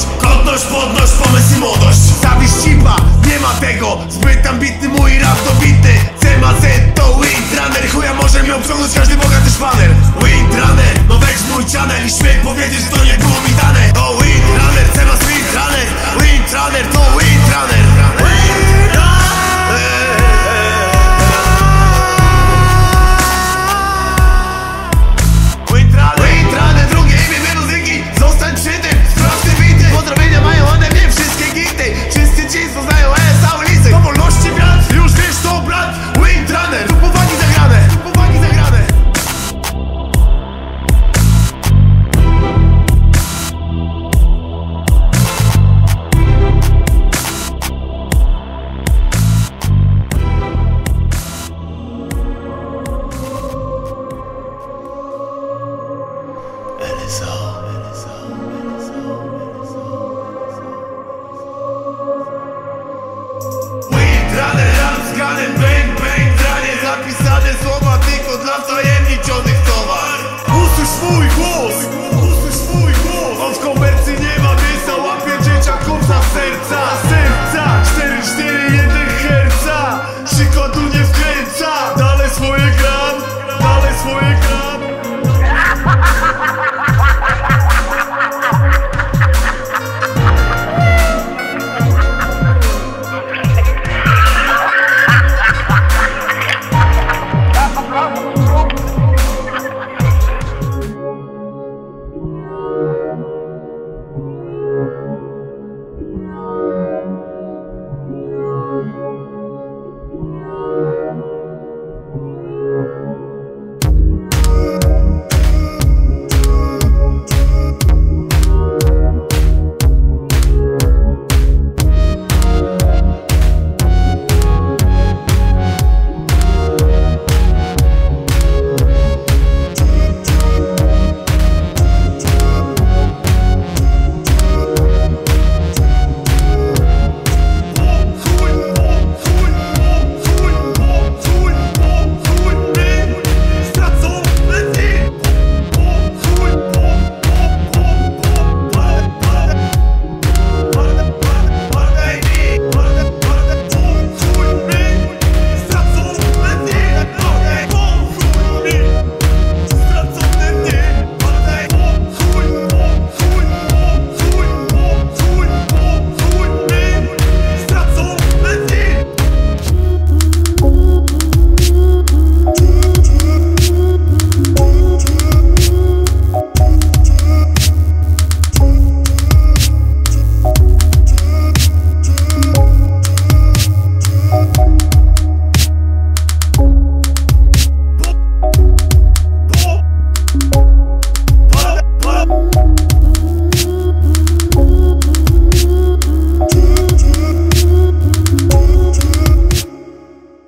podnoś pomysł i młodość. Zawisz cipa, nie ma tego. Zbyt ambitny mój rap dobity CMZ to Windrunner Chuja może mi obciągnąć każdy bogaty szpaner Windrunner, no weź mój channel I śmiej powiedzieć, że to nie było mi dane. To Windrunner, CMZ Windrunner Windrunner to Windrunner Windrunner